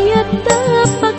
Ayat the.